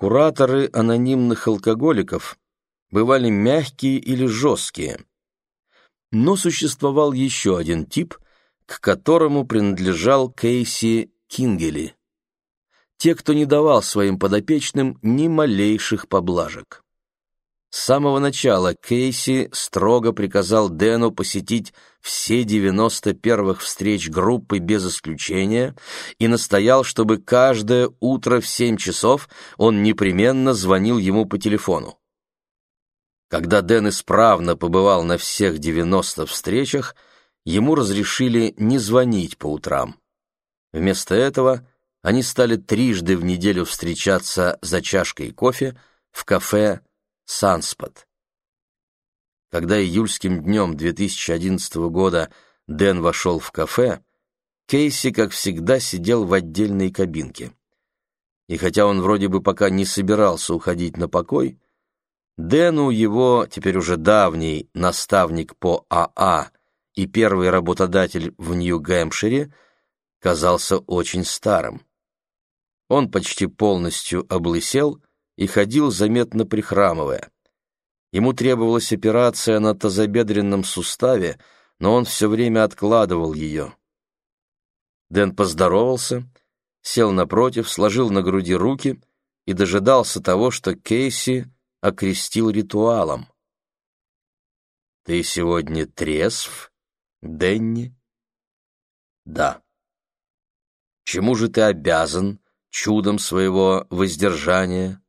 Кураторы анонимных алкоголиков бывали мягкие или жесткие. Но существовал еще один тип, к которому принадлежал Кейси Кингели. Те, кто не давал своим подопечным ни малейших поблажек. С самого начала Кейси строго приказал Дэну посетить все 90 первых встреч группы без исключения и настоял, чтобы каждое утро в 7 часов он непременно звонил ему по телефону. Когда Дэн исправно побывал на всех 90 встречах, ему разрешили не звонить по утрам. Вместо этого они стали трижды в неделю встречаться за чашкой кофе в кафе Санспот. Когда июльским днем 2011 года Дэн вошел в кафе, Кейси, как всегда, сидел в отдельной кабинке. И хотя он вроде бы пока не собирался уходить на покой, Дэну его, теперь уже давний наставник по АА а и первый работодатель в Нью-Гэмпшире, казался очень старым. Он почти полностью облысел и ходил заметно прихрамывая. Ему требовалась операция на тазобедренном суставе, но он все время откладывал ее. Дэн поздоровался, сел напротив, сложил на груди руки и дожидался того, что Кейси окрестил ритуалом. «Ты сегодня трезв, Дэнни?» «Да». «Чему же ты обязан чудом своего воздержания?»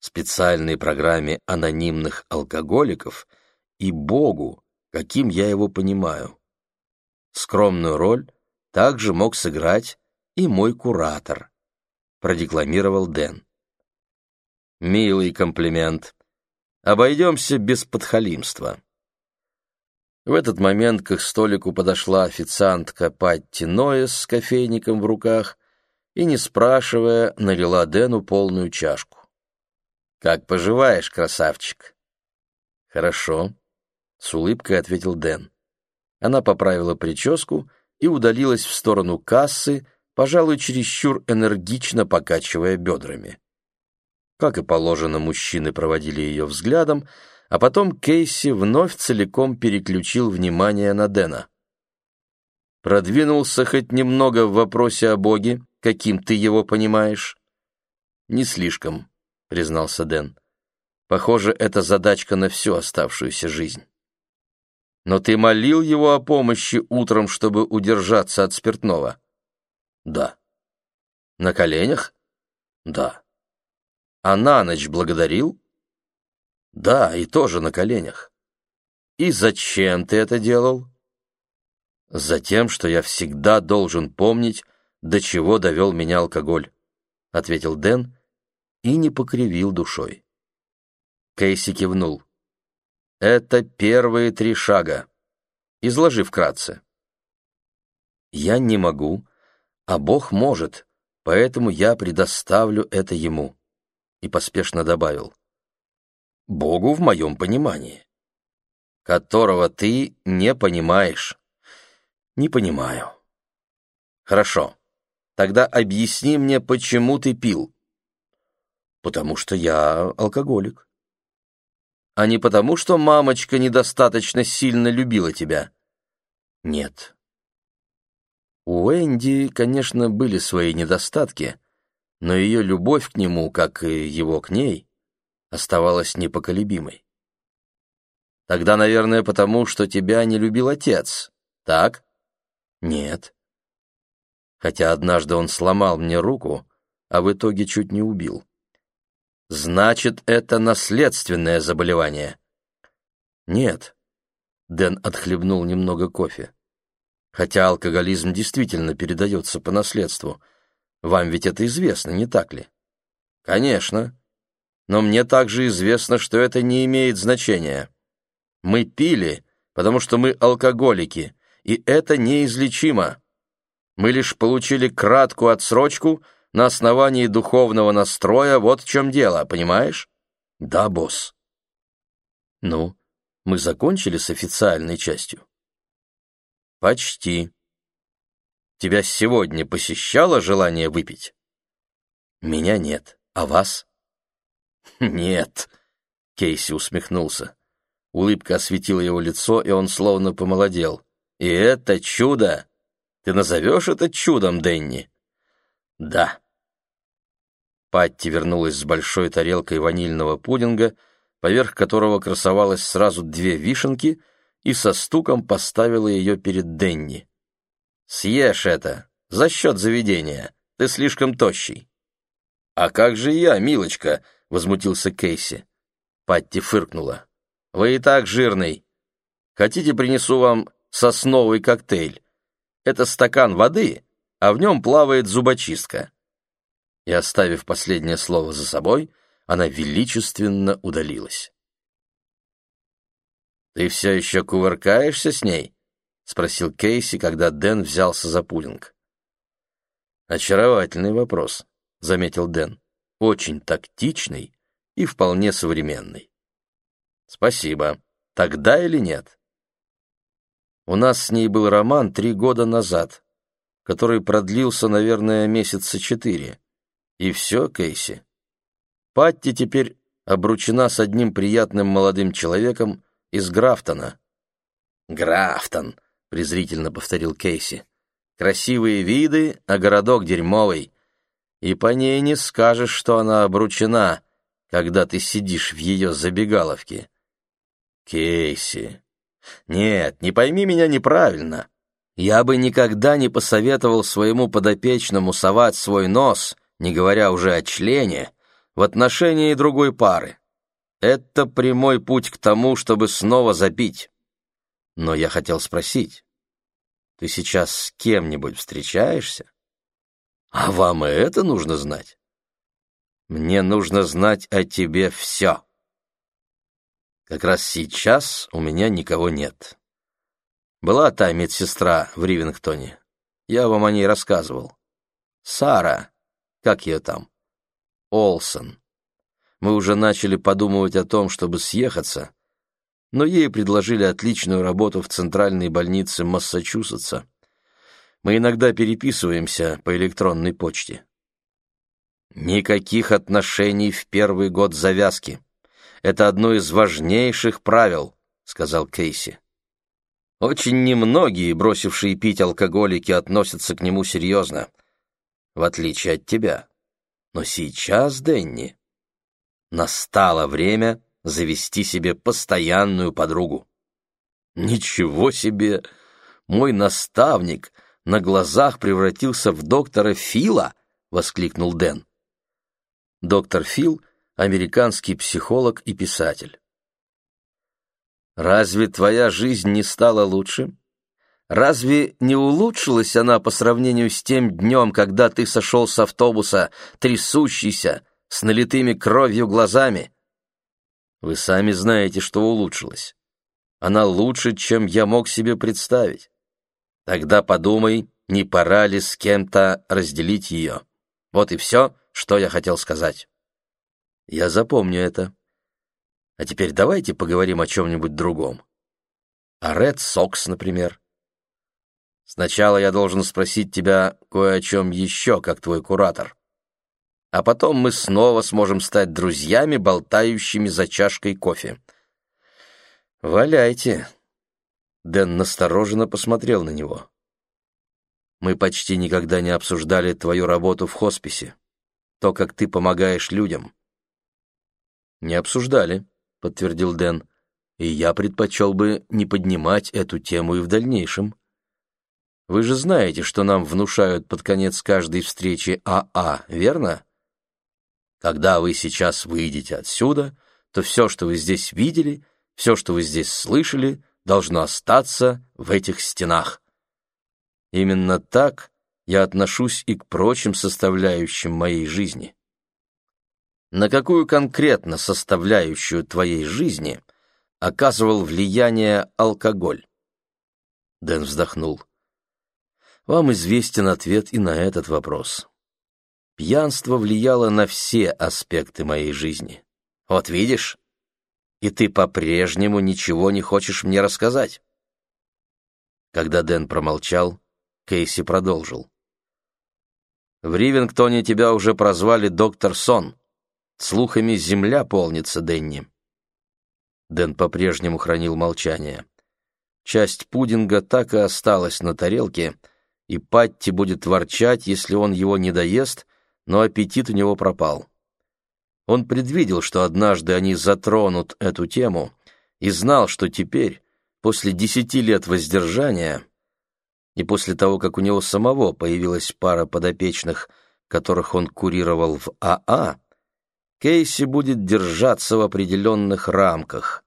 Специальной программе анонимных алкоголиков и Богу, каким я его понимаю. Скромную роль также мог сыграть и мой куратор, продекламировал Дэн. Милый комплимент. Обойдемся без подхалимства. В этот момент к их столику подошла официантка Патти Ноэс с кофейником в руках и, не спрашивая, налила Дэну полную чашку. «Как поживаешь, красавчик?» «Хорошо», — с улыбкой ответил Дэн. Она поправила прическу и удалилась в сторону кассы, пожалуй, чересчур энергично покачивая бедрами. Как и положено, мужчины проводили ее взглядом, а потом Кейси вновь целиком переключил внимание на Дэна. «Продвинулся хоть немного в вопросе о Боге, каким ты его понимаешь?» «Не слишком», признался Дэн. Похоже, это задачка на всю оставшуюся жизнь. Но ты молил его о помощи утром, чтобы удержаться от спиртного? Да. На коленях? Да. А на ночь благодарил? Да, и тоже на коленях. И зачем ты это делал? Затем, что я всегда должен помнить, до чего довел меня алкоголь, ответил Дэн и не покривил душой. Кейси кивнул. «Это первые три шага. Изложи вкратце». «Я не могу, а Бог может, поэтому я предоставлю это Ему», и поспешно добавил. «Богу в моем понимании, которого ты не понимаешь». «Не понимаю». «Хорошо, тогда объясни мне, почему ты пил» потому что я алкоголик. А не потому, что мамочка недостаточно сильно любила тебя. Нет. У Энди, конечно, были свои недостатки, но ее любовь к нему, как и его к ней, оставалась непоколебимой. Тогда, наверное, потому, что тебя не любил отец, так? Нет. Хотя однажды он сломал мне руку, а в итоге чуть не убил. Значит, это наследственное заболевание. Нет. Дэн отхлебнул немного кофе. Хотя алкоголизм действительно передается по наследству. Вам ведь это известно, не так ли? Конечно. Но мне также известно, что это не имеет значения. Мы пили, потому что мы алкоголики, и это неизлечимо. Мы лишь получили краткую отсрочку — на основании духовного настроя, вот в чем дело, понимаешь? Да, босс. Ну, мы закончили с официальной частью? Почти. Тебя сегодня посещало желание выпить? Меня нет. А вас? Нет, Кейси усмехнулся. Улыбка осветила его лицо, и он словно помолодел. И это чудо! Ты назовешь это чудом, Денни? Да. Патти вернулась с большой тарелкой ванильного пудинга, поверх которого красовалось сразу две вишенки, и со стуком поставила ее перед Денни. «Съешь это, за счет заведения, ты слишком тощий». «А как же я, милочка?» — возмутился Кейси. Патти фыркнула. «Вы и так жирный. Хотите, принесу вам сосновый коктейль? Это стакан воды, а в нем плавает зубочистка». И, оставив последнее слово за собой, она величественно удалилась. «Ты все еще кувыркаешься с ней?» — спросил Кейси, когда Дэн взялся за пудинг. «Очаровательный вопрос», — заметил Дэн. «Очень тактичный и вполне современный». «Спасибо. Тогда или нет?» У нас с ней был роман три года назад, который продлился, наверное, месяца четыре. И все, Кейси. Патти теперь обручена с одним приятным молодым человеком из Графтона. «Графтон», — презрительно повторил Кейси. «Красивые виды, а городок дерьмовый. И по ней не скажешь, что она обручена, когда ты сидишь в ее забегаловке». «Кейси», нет, не пойми меня неправильно. Я бы никогда не посоветовал своему подопечному совать свой нос, не говоря уже о члене, в отношении другой пары. Это прямой путь к тому, чтобы снова запить. Но я хотел спросить, ты сейчас с кем-нибудь встречаешься? А вам и это нужно знать? Мне нужно знать о тебе все. Как раз сейчас у меня никого нет. Была та медсестра в Ривингтоне. Я вам о ней рассказывал. Сара, как ее там? Олсон. Мы уже начали подумывать о том, чтобы съехаться, но ей предложили отличную работу в центральной больнице Массачусетса. Мы иногда переписываемся по электронной почте. Никаких отношений в первый год завязки. Это одно из важнейших правил», — сказал Кейси. «Очень немногие, бросившие пить алкоголики, относятся к нему серьезно, в отличие от тебя. Но сейчас, Денни, настало время завести себе постоянную подругу». «Ничего себе! Мой наставник на глазах превратился в доктора Фила!» — воскликнул Дэн. Доктор Фил — американский психолог и писатель. Разве твоя жизнь не стала лучше? Разве не улучшилась она по сравнению с тем днем, когда ты сошел с автобуса, трясущийся, с налитыми кровью глазами? Вы сами знаете, что улучшилась. Она лучше, чем я мог себе представить. Тогда подумай, не пора ли с кем-то разделить ее. Вот и все, что я хотел сказать. Я запомню это. А теперь давайте поговорим о чем-нибудь другом. О Ред Сокс, например. Сначала я должен спросить тебя кое о чем еще, как твой куратор. А потом мы снова сможем стать друзьями, болтающими за чашкой кофе. Валяйте. Дэн настороженно посмотрел на него. Мы почти никогда не обсуждали твою работу в хосписе, то, как ты помогаешь людям. «Не обсуждали», — подтвердил Дэн. «И я предпочел бы не поднимать эту тему и в дальнейшем. Вы же знаете, что нам внушают под конец каждой встречи АА, верно? Когда вы сейчас выйдете отсюда, то все, что вы здесь видели, все, что вы здесь слышали, должно остаться в этих стенах. Именно так я отношусь и к прочим составляющим моей жизни» на какую конкретно составляющую твоей жизни оказывал влияние алкоголь? Дэн вздохнул. Вам известен ответ и на этот вопрос. Пьянство влияло на все аспекты моей жизни. Вот видишь? И ты по-прежнему ничего не хочешь мне рассказать. Когда Дэн промолчал, Кейси продолжил. В Ривингтоне тебя уже прозвали доктор Сон. Слухами земля полнится, Денни. Дэн по-прежнему хранил молчание. Часть пудинга так и осталась на тарелке, и Патти будет ворчать, если он его не доест, но аппетит у него пропал. Он предвидел, что однажды они затронут эту тему, и знал, что теперь, после десяти лет воздержания, и после того, как у него самого появилась пара подопечных, которых он курировал в АА, Кейси будет держаться в определенных рамках,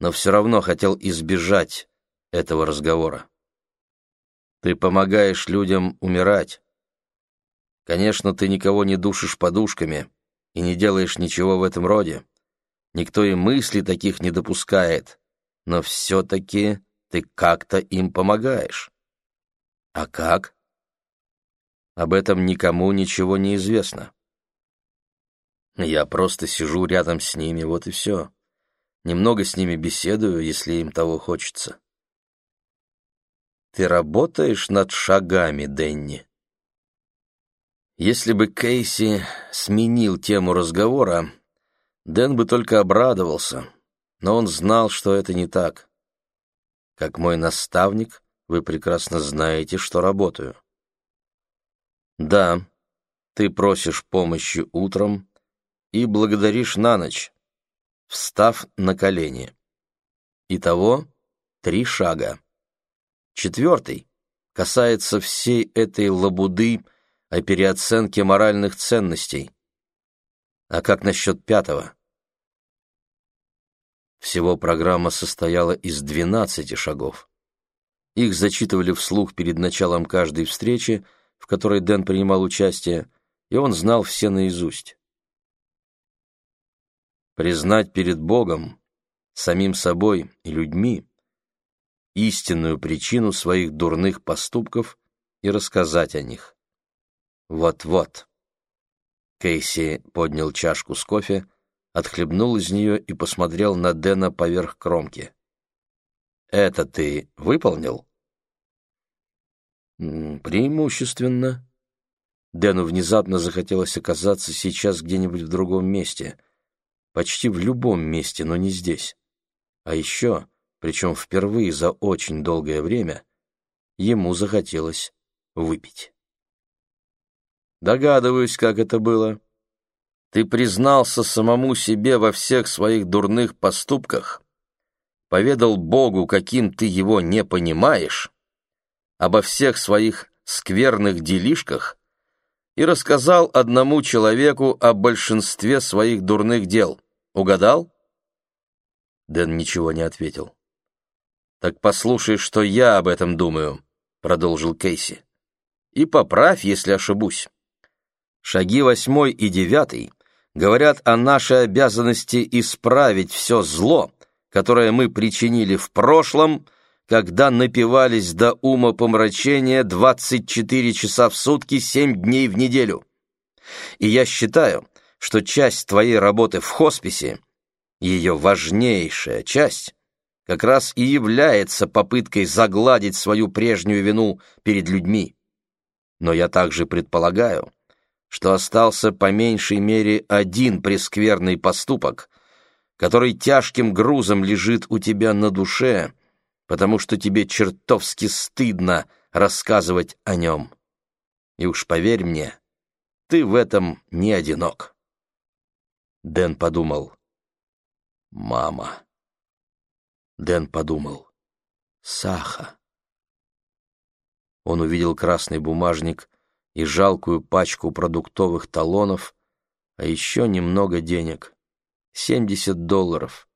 но все равно хотел избежать этого разговора. Ты помогаешь людям умирать. Конечно, ты никого не душишь подушками и не делаешь ничего в этом роде. Никто и мысли таких не допускает, но все-таки ты как-то им помогаешь. А как? Об этом никому ничего не известно. Я просто сижу рядом с ними, вот и все. Немного с ними беседую, если им того хочется. Ты работаешь над шагами, Денни. Если бы Кейси сменил тему разговора, Дэн бы только обрадовался, но он знал, что это не так. Как мой наставник, вы прекрасно знаете, что работаю. Да, ты просишь помощи утром и благодаришь на ночь, встав на колени. Итого три шага. Четвертый касается всей этой лабуды о переоценке моральных ценностей. А как насчет пятого? Всего программа состояла из двенадцати шагов. Их зачитывали вслух перед началом каждой встречи, в которой Дэн принимал участие, и он знал все наизусть. Признать перед Богом, самим собой и людьми истинную причину своих дурных поступков и рассказать о них. Вот-вот. Кейси поднял чашку с кофе, отхлебнул из нее и посмотрел на Дэна поверх кромки. Это ты выполнил? Преимущественно. Дэну внезапно захотелось оказаться сейчас где-нибудь в другом месте. Почти в любом месте, но не здесь. А еще, причем впервые за очень долгое время, ему захотелось выпить. Догадываюсь, как это было. Ты признался самому себе во всех своих дурных поступках, поведал Богу, каким ты его не понимаешь, обо всех своих скверных делишках и рассказал одному человеку о большинстве своих дурных дел. Угадал? Дэн ничего не ответил. «Так послушай, что я об этом думаю», — продолжил Кейси. «И поправь, если ошибусь. Шаги восьмой и девятый говорят о нашей обязанности исправить все зло, которое мы причинили в прошлом, когда напивались до ума помрачения 24 часа в сутки, 7 дней в неделю. И я считаю, что часть твоей работы в хосписе, ее важнейшая часть, как раз и является попыткой загладить свою прежнюю вину перед людьми. Но я также предполагаю, что остался по меньшей мере один прескверный поступок, который тяжким грузом лежит у тебя на душе, потому что тебе чертовски стыдно рассказывать о нем. И уж поверь мне, ты в этом не одинок. Дэн подумал. Мама. Дэн подумал. Саха. Он увидел красный бумажник и жалкую пачку продуктовых талонов, а еще немного денег. 70 долларов.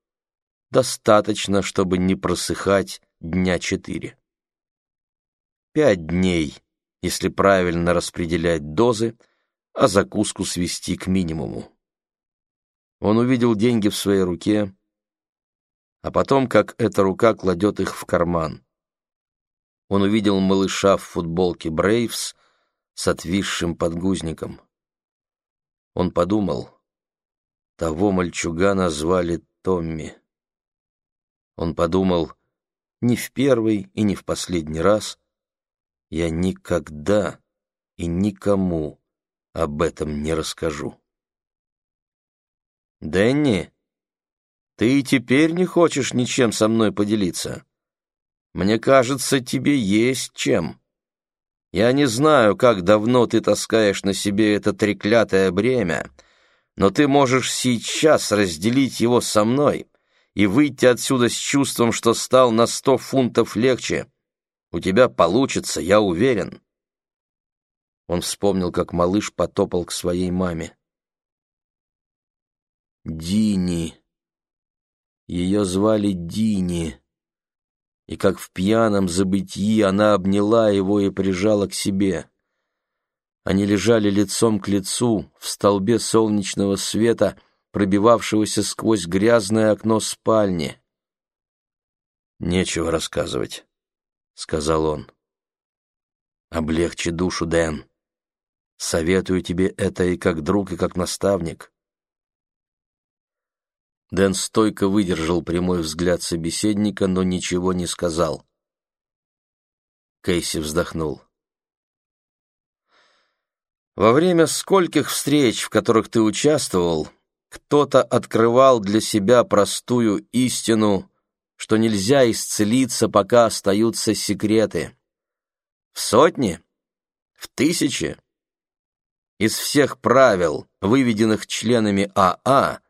Достаточно, чтобы не просыхать дня четыре. Пять дней, если правильно распределять дозы, а закуску свести к минимуму. Он увидел деньги в своей руке, а потом, как эта рука кладет их в карман. Он увидел малыша в футболке «Брейвс» с отвисшим подгузником. Он подумал, того мальчугана звали Томми. Он подумал, не в первый и не в последний раз я никогда и никому об этом не расскажу. Дэнни, ты и теперь не хочешь ничем со мной поделиться? Мне кажется, тебе есть чем. Я не знаю, как давно ты таскаешь на себе это треклятое бремя, но ты можешь сейчас разделить его со мной и выйти отсюда с чувством, что стал на сто фунтов легче. У тебя получится, я уверен. Он вспомнил, как малыш потопал к своей маме. Дини. Ее звали Дини. И как в пьяном забытии она обняла его и прижала к себе. Они лежали лицом к лицу в столбе солнечного света, пробивавшегося сквозь грязное окно спальни. «Нечего рассказывать», — сказал он. «Облегчи душу, Дэн. Советую тебе это и как друг, и как наставник». Дэн стойко выдержал прямой взгляд собеседника, но ничего не сказал. Кейси вздохнул. «Во время скольких встреч, в которых ты участвовал, кто-то открывал для себя простую истину, что нельзя исцелиться, пока остаются секреты. В сотни? В тысячи? Из всех правил, выведенных членами АА,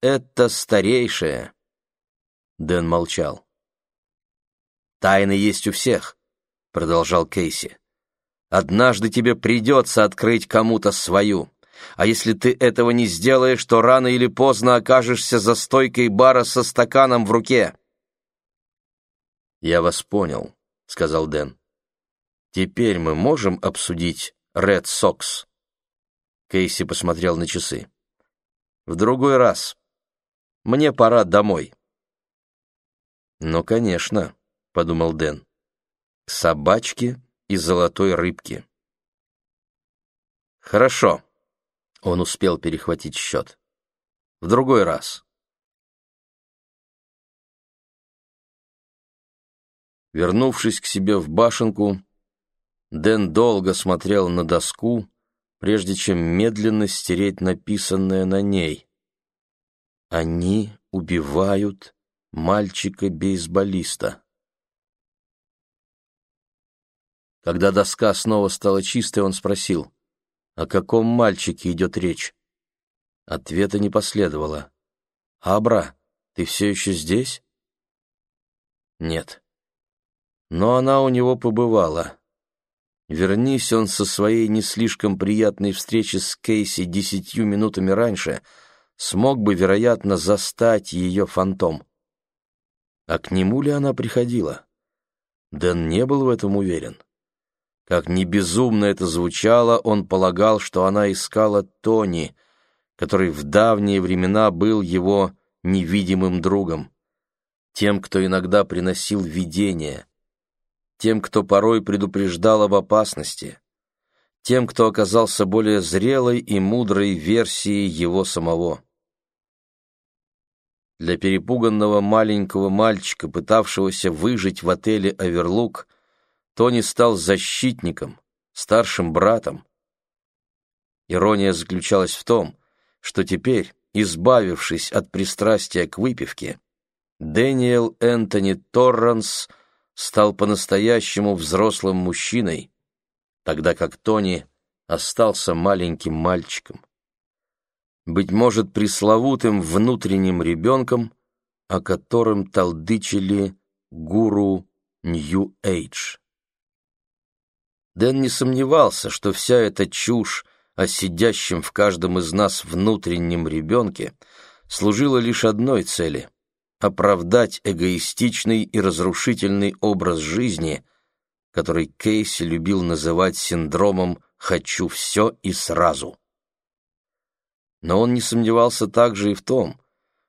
это старейшее. Дэн молчал. «Тайны есть у всех», — продолжал Кейси. «Однажды тебе придется открыть кому-то свою. А если ты этого не сделаешь, то рано или поздно окажешься за стойкой бара со стаканом в руке». «Я вас понял», — сказал Дэн. «Теперь мы можем обсудить Ред Сокс?» Кейси посмотрел на часы. «В другой раз. Мне пора домой». «Ну, конечно», — подумал Дэн. «К собачке и золотой рыбке». «Хорошо», — он успел перехватить счет. «В другой раз». Вернувшись к себе в башенку, Дэн долго смотрел на доску, прежде чем медленно стереть написанное на ней. «Они убивают мальчика-бейсболиста». Когда доска снова стала чистой, он спросил, о каком мальчике идет речь. Ответа не последовало. «Абра, ты все еще здесь?» «Нет» но она у него побывала. Вернись он со своей не слишком приятной встречи с Кейси десятью минутами раньше, смог бы, вероятно, застать ее фантом. А к нему ли она приходила? Дэн не был в этом уверен. Как ни безумно это звучало, он полагал, что она искала Тони, который в давние времена был его невидимым другом, тем, кто иногда приносил видения, тем, кто порой предупреждал об опасности, тем, кто оказался более зрелой и мудрой версией его самого. Для перепуганного маленького мальчика, пытавшегося выжить в отеле «Оверлук», Тони стал защитником, старшим братом. Ирония заключалась в том, что теперь, избавившись от пристрастия к выпивке, Дэниел Энтони Торранс – стал по-настоящему взрослым мужчиной, тогда как Тони остался маленьким мальчиком. Быть может, пресловутым внутренним ребенком, о котором толдычили гуру Нью-Эйдж. Дэн не сомневался, что вся эта чушь о сидящем в каждом из нас внутреннем ребенке служила лишь одной цели оправдать эгоистичный и разрушительный образ жизни, который Кейси любил называть синдромом «хочу все и сразу». Но он не сомневался также и в том,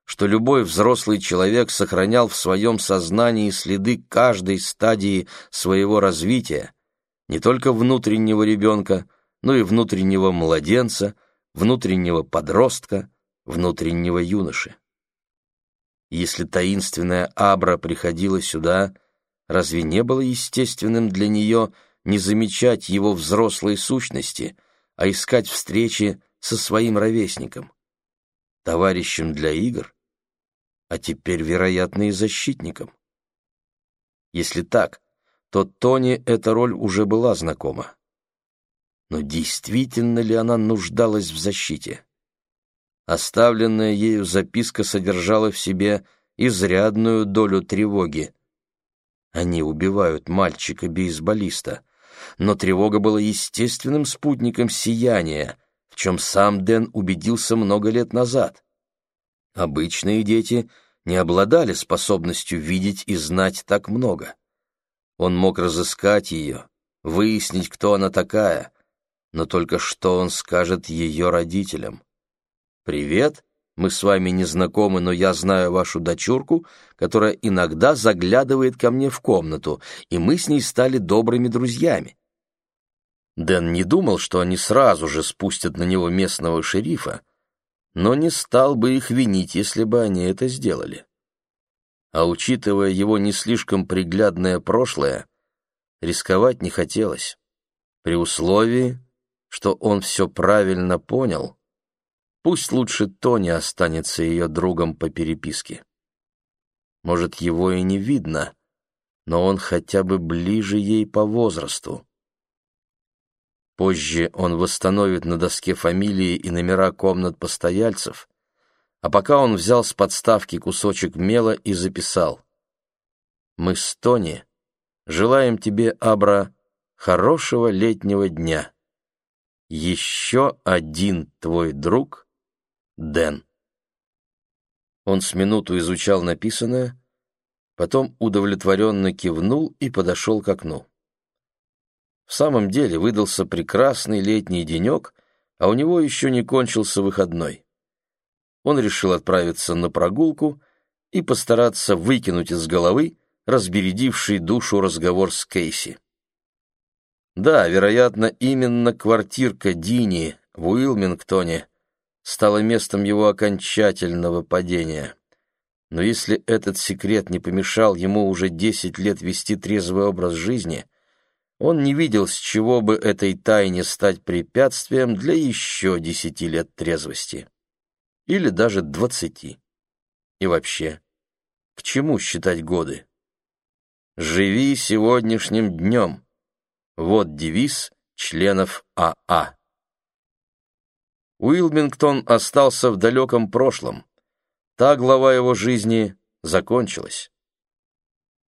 что любой взрослый человек сохранял в своем сознании следы каждой стадии своего развития, не только внутреннего ребенка, но и внутреннего младенца, внутреннего подростка, внутреннего юноши. Если таинственная Абра приходила сюда, разве не было естественным для нее не замечать его взрослой сущности, а искать встречи со своим ровесником? товарищем для игр, а теперь, вероятно, и защитником. Если так, то Тони эта роль уже была знакома. Но действительно ли она нуждалась в защите? Оставленная ею записка содержала в себе изрядную долю тревоги. Они убивают мальчика-бейсболиста, но тревога была естественным спутником сияния, в чем сам Дэн убедился много лет назад. Обычные дети не обладали способностью видеть и знать так много. Он мог разыскать ее, выяснить, кто она такая, но только что он скажет ее родителям. «Привет, мы с вами не знакомы, но я знаю вашу дочурку, которая иногда заглядывает ко мне в комнату, и мы с ней стали добрыми друзьями». Дэн не думал, что они сразу же спустят на него местного шерифа, но не стал бы их винить, если бы они это сделали. А учитывая его не слишком приглядное прошлое, рисковать не хотелось, при условии, что он все правильно понял Пусть лучше Тони останется ее другом по переписке. Может, его и не видно, но он хотя бы ближе ей по возрасту. Позже он восстановит на доске фамилии и номера комнат постояльцев, а пока он взял с подставки кусочек мела и записал. «Мы с Тони желаем тебе, Абра, хорошего летнего дня. Еще один твой друг — Дэн. Он с минуту изучал написанное, потом удовлетворенно кивнул и подошел к окну. В самом деле выдался прекрасный летний денек, а у него еще не кончился выходной. Он решил отправиться на прогулку и постараться выкинуть из головы разбередивший душу разговор с Кейси. Да, вероятно, именно квартирка Дини в Уилмингтоне стало местом его окончательного падения. Но если этот секрет не помешал ему уже десять лет вести трезвый образ жизни, он не видел, с чего бы этой тайне стать препятствием для еще десяти лет трезвости. Или даже двадцати. И вообще, к чему считать годы? «Живи сегодняшним днем» — вот девиз членов АА. Уилмингтон остался в далеком прошлом. Та глава его жизни закончилась.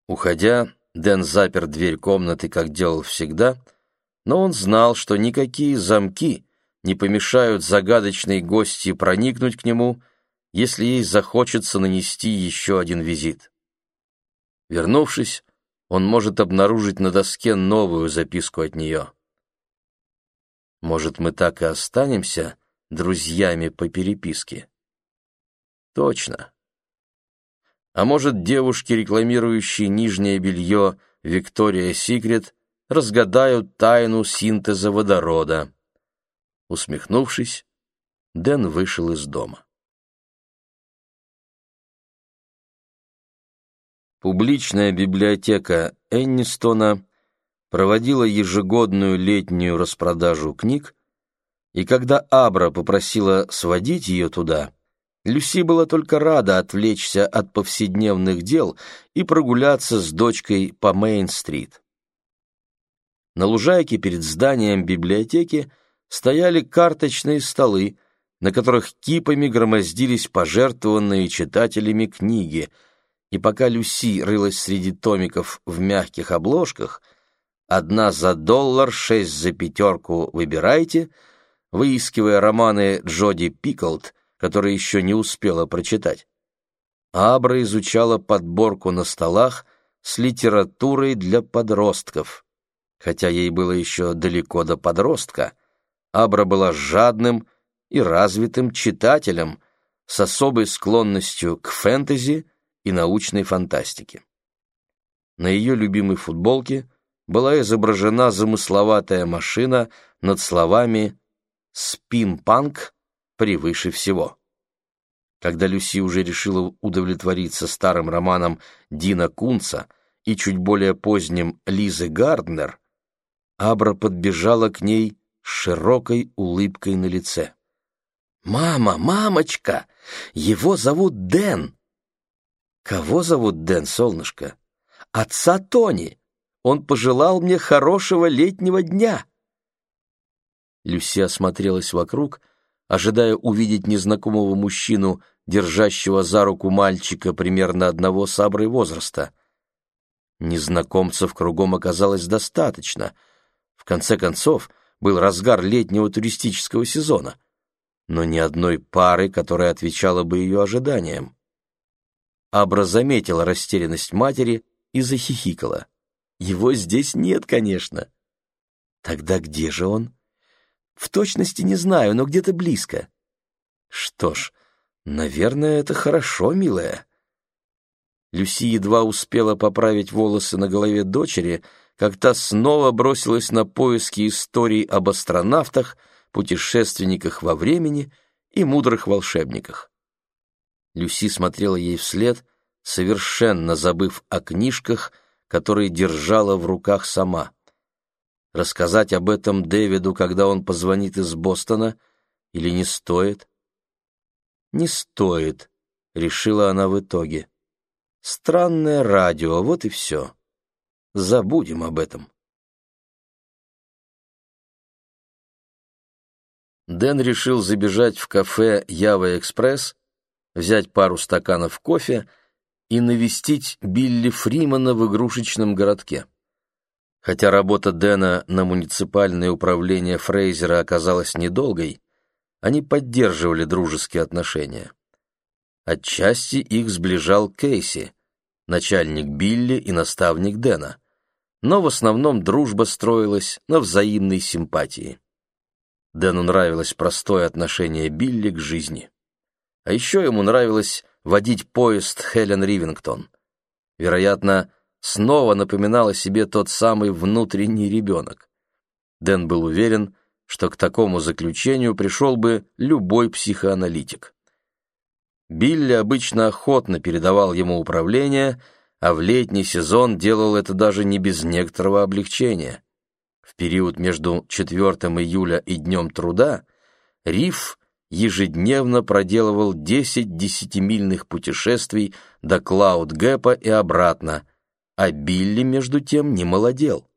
Уходя, Дэн запер дверь комнаты, как делал всегда, но он знал, что никакие замки не помешают загадочной гости проникнуть к нему, если ей захочется нанести еще один визит. Вернувшись, он может обнаружить на доске новую записку от нее. «Может, мы так и останемся?» друзьями по переписке. Точно. А может, девушки, рекламирующие нижнее белье Виктория Секрет, разгадают тайну синтеза водорода. Усмехнувшись, Дэн вышел из дома. Публичная библиотека Эннистона проводила ежегодную летнюю распродажу книг, и когда Абра попросила сводить ее туда, Люси была только рада отвлечься от повседневных дел и прогуляться с дочкой по Мейн-стрит. На лужайке перед зданием библиотеки стояли карточные столы, на которых кипами громоздились пожертвованные читателями книги, и пока Люси рылась среди томиков в мягких обложках, одна за доллар, шесть за пятерку выбирайте — выискивая романы Джоди Пиклд, которые еще не успела прочитать. Абра изучала подборку на столах с литературой для подростков. Хотя ей было еще далеко до подростка, Абра была жадным и развитым читателем с особой склонностью к фэнтези и научной фантастике. На ее любимой футболке была изображена замысловатая машина над словами спин-панк превыше всего. Когда Люси уже решила удовлетвориться старым романом Дина Кунца и чуть более поздним Лизы Гарднер, Абра подбежала к ней с широкой улыбкой на лице. «Мама, мамочка! Его зовут Дэн!» «Кого зовут Дэн, солнышко?» «Отца Тони! Он пожелал мне хорошего летнего дня!» Люси осмотрелась вокруг, ожидая увидеть незнакомого мужчину, держащего за руку мальчика примерно одного с Аброй возраста. Незнакомцев кругом оказалось достаточно. В конце концов, был разгар летнего туристического сезона, но ни одной пары, которая отвечала бы ее ожиданиям. Абра заметила растерянность матери и захихикала. «Его здесь нет, конечно». «Тогда где же он?» «В точности не знаю, но где-то близко». «Что ж, наверное, это хорошо, милая». Люси едва успела поправить волосы на голове дочери, как та снова бросилась на поиски историй об астронавтах, путешественниках во времени и мудрых волшебниках. Люси смотрела ей вслед, совершенно забыв о книжках, которые держала в руках сама. Рассказать об этом Дэвиду, когда он позвонит из Бостона, или не стоит? Не стоит, решила она в итоге. Странное радио, вот и все. Забудем об этом. Дэн решил забежать в кафе «Ява Экспресс», взять пару стаканов кофе и навестить Билли Фримана в игрушечном городке. Хотя работа Дэна на муниципальное управление Фрейзера оказалась недолгой, они поддерживали дружеские отношения. Отчасти их сближал Кейси, начальник Билли и наставник Дэна но в основном дружба строилась на взаимной симпатии. Дэну нравилось простое отношение Билли к жизни. А еще ему нравилось водить поезд Хелен Ривингтон. Вероятно, снова напоминал о себе тот самый внутренний ребенок. Дэн был уверен, что к такому заключению пришел бы любой психоаналитик. Билли обычно охотно передавал ему управление — а в летний сезон делал это даже не без некоторого облегчения. В период между 4 июля и Днем труда Риф ежедневно проделывал 10 десятимильных путешествий до Клауд-Гэпа и обратно, а Билли, между тем, не молодел.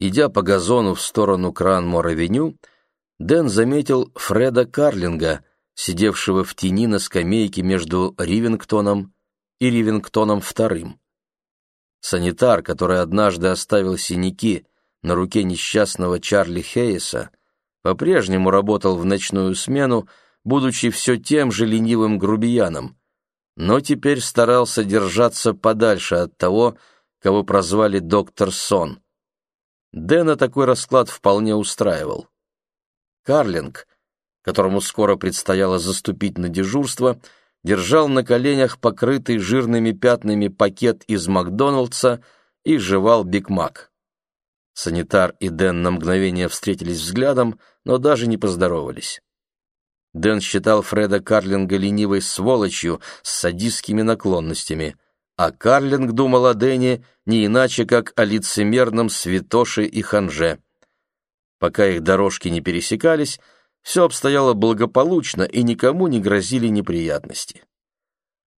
Идя по газону в сторону Кранмор-авеню, Дэн заметил Фреда Карлинга, сидевшего в тени на скамейке между Ривингтоном и Ривингтоном II. Санитар, который однажды оставил синяки на руке несчастного Чарли Хейса, по-прежнему работал в ночную смену, будучи все тем же ленивым грубияном, но теперь старался держаться подальше от того, кого прозвали доктор Сон. Дэна такой расклад вполне устраивал. Карлинг, которому скоро предстояло заступить на дежурство, — держал на коленях покрытый жирными пятнами пакет из Макдоналдса и жевал Биг Мак. Санитар и Дэн на мгновение встретились взглядом, но даже не поздоровались. Дэн считал Фреда Карлинга ленивой сволочью с садистскими наклонностями, а Карлинг думал о Дэне не иначе, как о лицемерном святоше и ханже. Пока их дорожки не пересекались, все обстояло благополучно и никому не грозили неприятности.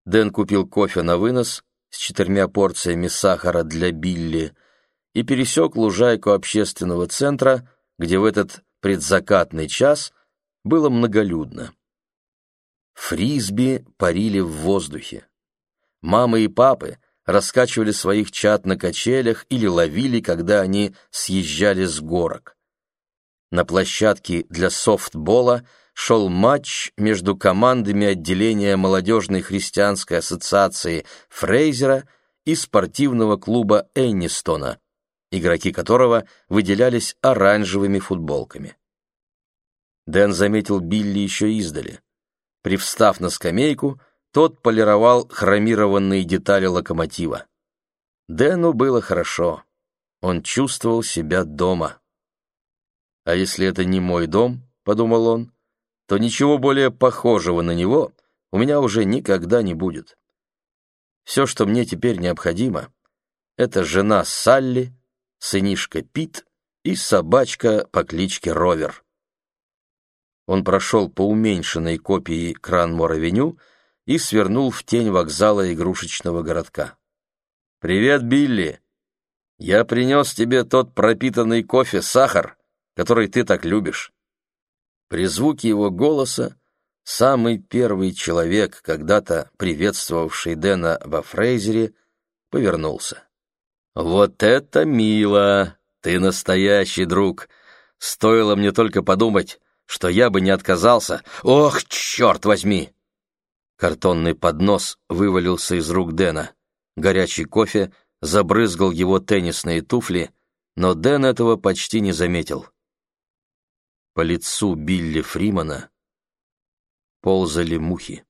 Дэн купил кофе на вынос с четырьмя порциями сахара для Билли и пересек лужайку общественного центра, где в этот предзакатный час было многолюдно. Фрисби парили в воздухе. Мамы и папы раскачивали своих чад на качелях или ловили, когда они съезжали с горок. На площадке для софтбола шел матч между командами отделения молодежной христианской ассоциации Фрейзера и спортивного клуба Эннистона, игроки которого выделялись оранжевыми футболками. Дэн заметил Билли еще издали. Привстав на скамейку, тот полировал хромированные детали локомотива. Дэну было хорошо. Он чувствовал себя дома. А если это не мой дом, — подумал он, — то ничего более похожего на него у меня уже никогда не будет. Все, что мне теперь необходимо, — это жена Салли, сынишка Пит и собачка по кличке Ровер. Он прошел по уменьшенной копии Кранмор-авеню и свернул в тень вокзала игрушечного городка. «Привет, Билли! Я принес тебе тот пропитанный кофе, сахар, который ты так любишь». При звуке его голоса самый первый человек, когда-то приветствовавший Дэна во Фрейзере, повернулся. «Вот это мило! Ты настоящий друг! Стоило мне только подумать, что я бы не отказался. Ох, черт возьми!» Картонный поднос вывалился из рук Дэна. Горячий кофе забрызгал его теннисные туфли, но Дэн этого почти не заметил. По лицу Билли Фримана ползали мухи.